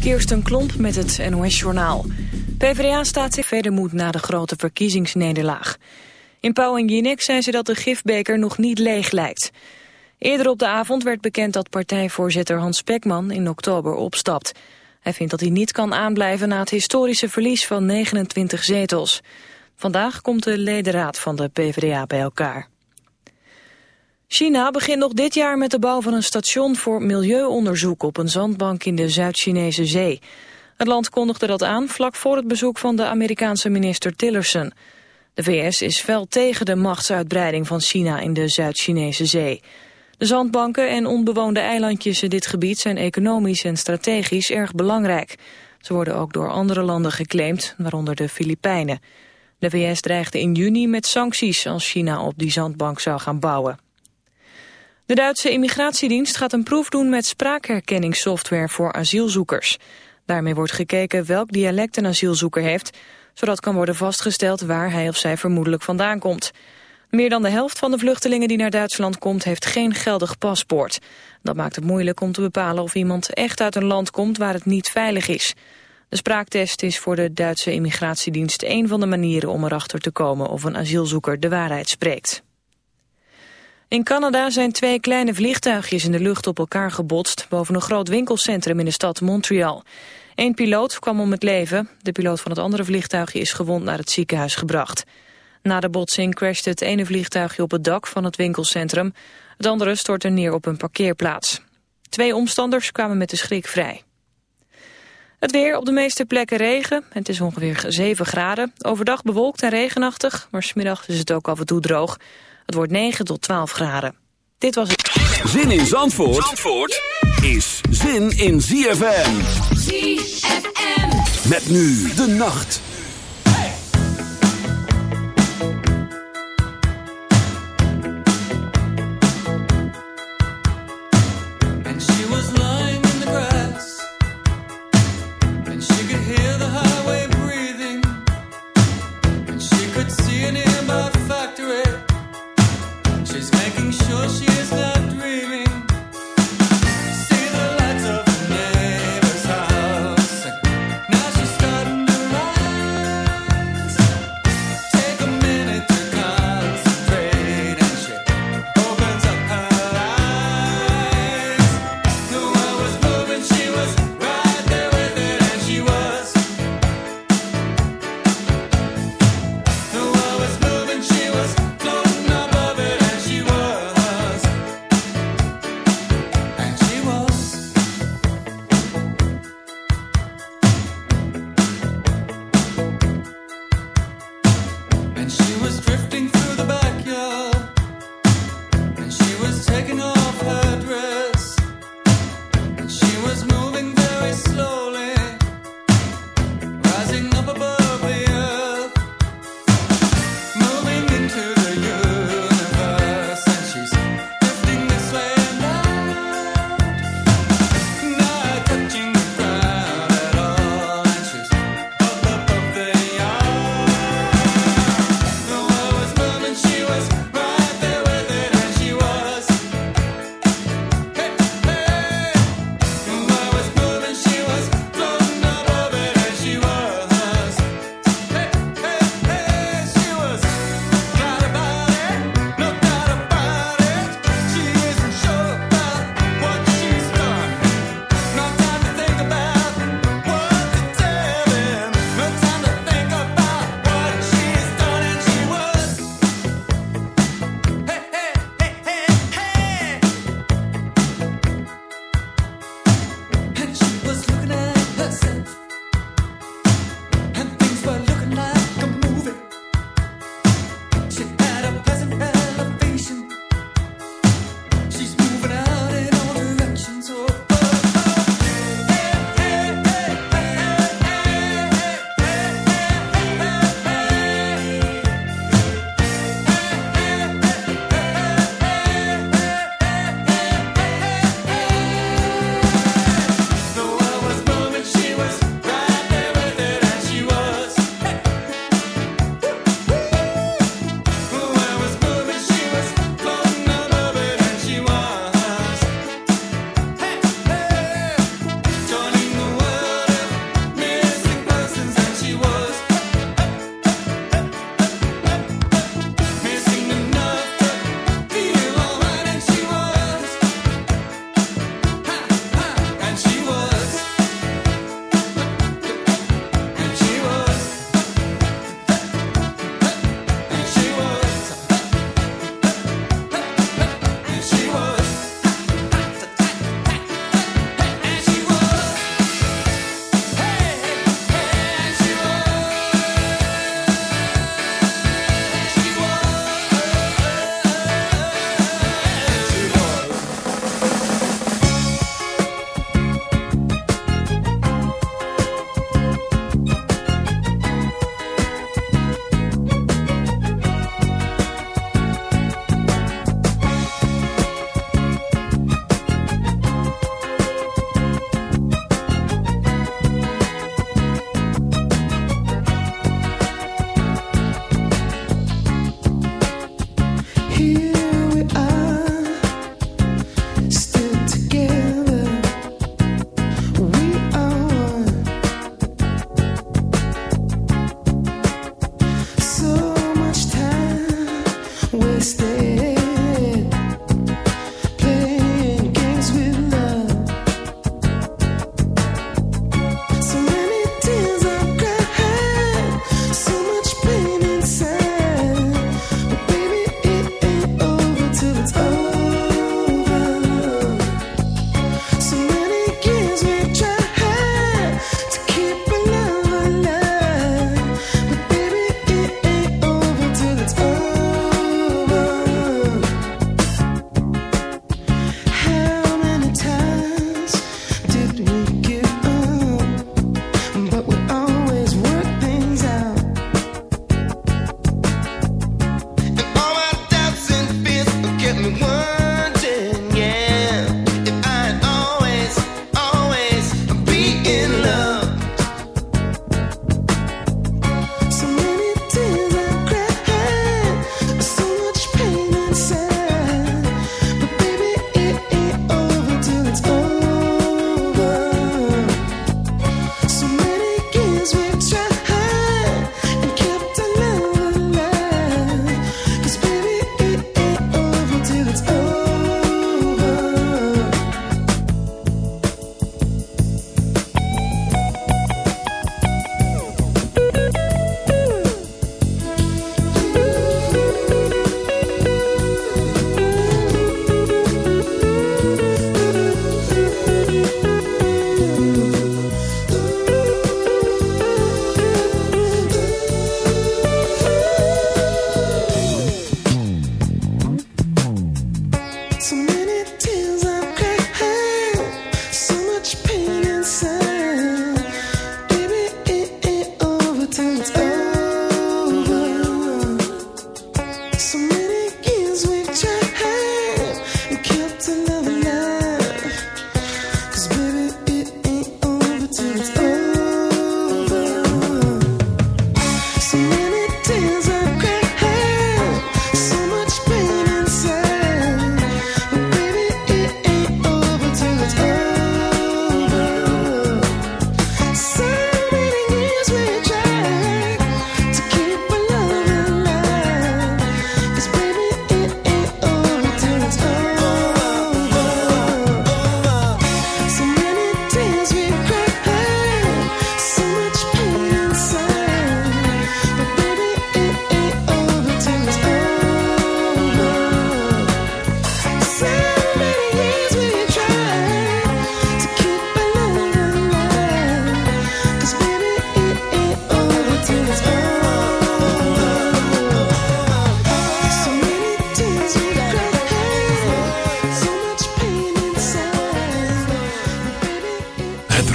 Kirsten Klomp met het NOS-journaal. PvdA staat zich verder moet na de grote verkiezingsnederlaag. In Pauw en Jinek zei ze dat de gifbeker nog niet leeg lijkt. Eerder op de avond werd bekend dat partijvoorzitter Hans Spekman in oktober opstapt. Hij vindt dat hij niet kan aanblijven na het historische verlies van 29 zetels. Vandaag komt de ledenraad van de PvdA bij elkaar. China begint nog dit jaar met de bouw van een station voor milieuonderzoek op een zandbank in de Zuid-Chinese zee. Het land kondigde dat aan vlak voor het bezoek van de Amerikaanse minister Tillerson. De VS is fel tegen de machtsuitbreiding van China in de Zuid-Chinese zee. De zandbanken en onbewoonde eilandjes in dit gebied zijn economisch en strategisch erg belangrijk. Ze worden ook door andere landen geclaimd, waaronder de Filipijnen. De VS dreigde in juni met sancties als China op die zandbank zou gaan bouwen. De Duitse immigratiedienst gaat een proef doen met spraakherkenningssoftware voor asielzoekers. Daarmee wordt gekeken welk dialect een asielzoeker heeft, zodat kan worden vastgesteld waar hij of zij vermoedelijk vandaan komt. Meer dan de helft van de vluchtelingen die naar Duitsland komt heeft geen geldig paspoort. Dat maakt het moeilijk om te bepalen of iemand echt uit een land komt waar het niet veilig is. De spraaktest is voor de Duitse immigratiedienst een van de manieren om erachter te komen of een asielzoeker de waarheid spreekt. In Canada zijn twee kleine vliegtuigjes in de lucht op elkaar gebotst... boven een groot winkelcentrum in de stad Montreal. Eén piloot kwam om het leven. De piloot van het andere vliegtuigje is gewond naar het ziekenhuis gebracht. Na de botsing crashte het ene vliegtuigje op het dak van het winkelcentrum. Het andere stortte neer op een parkeerplaats. Twee omstanders kwamen met de schrik vrij. Het weer op de meeste plekken regen. Het is ongeveer 7 graden. Overdag bewolkt en regenachtig, maar smiddags is het ook af en toe droog. Het wordt 9 tot 12 graden. Dit was het. Zin in Zandvoort, Zandvoort is zin in ZFM. ZFM. Met nu de nacht.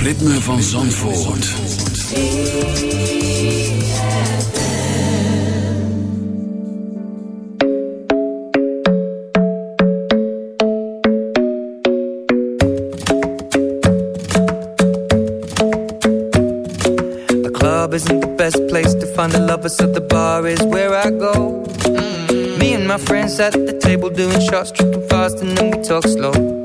Ritme van Zandvoort. The club isn't the best place to find the lovers, so the bar is where I go. Mm. Me and my friends at the table doing shots, tripping fast, and then we talk slow.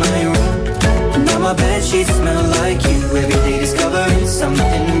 my bed sheets smell like you. Every day discovering something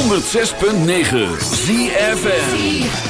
106.9 ZFN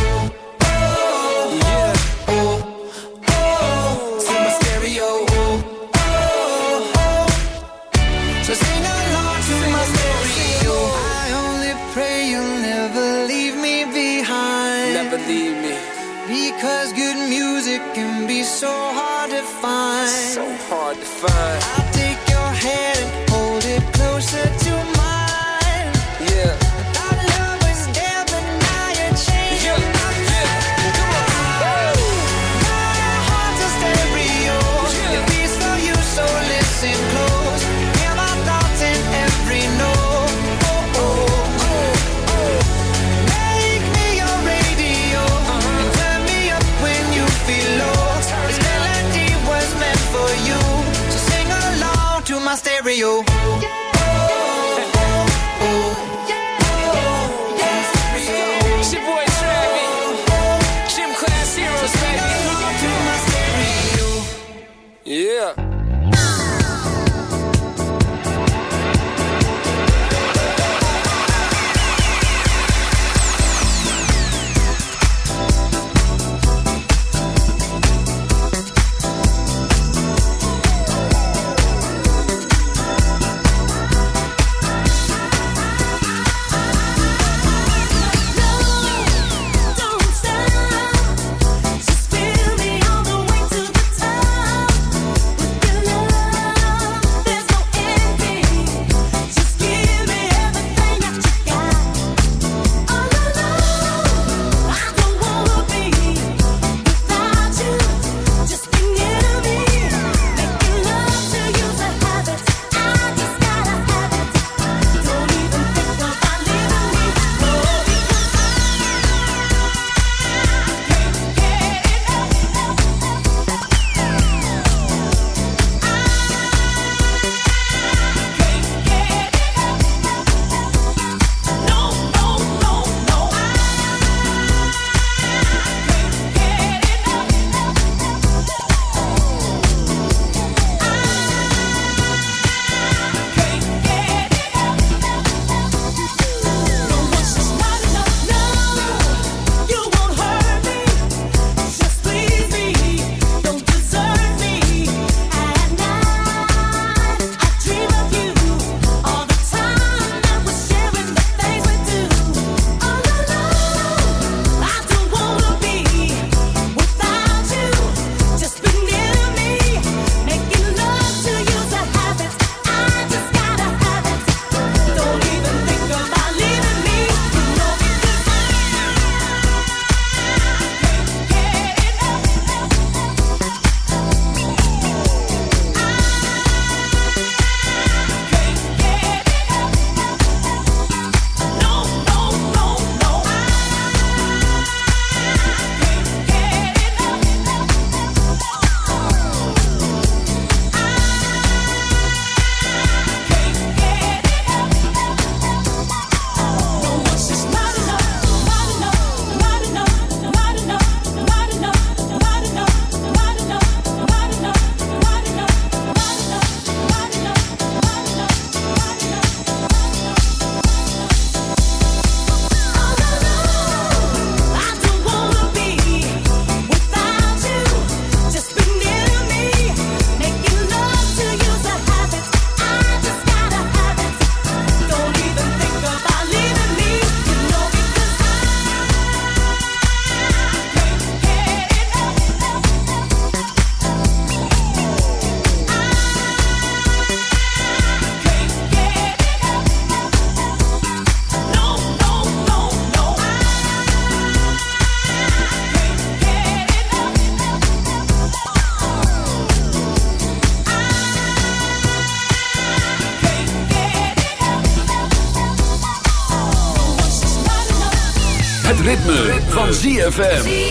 So hard to find. So hard to find. My stereo. It's ZFM.